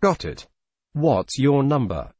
Got it. What's your number?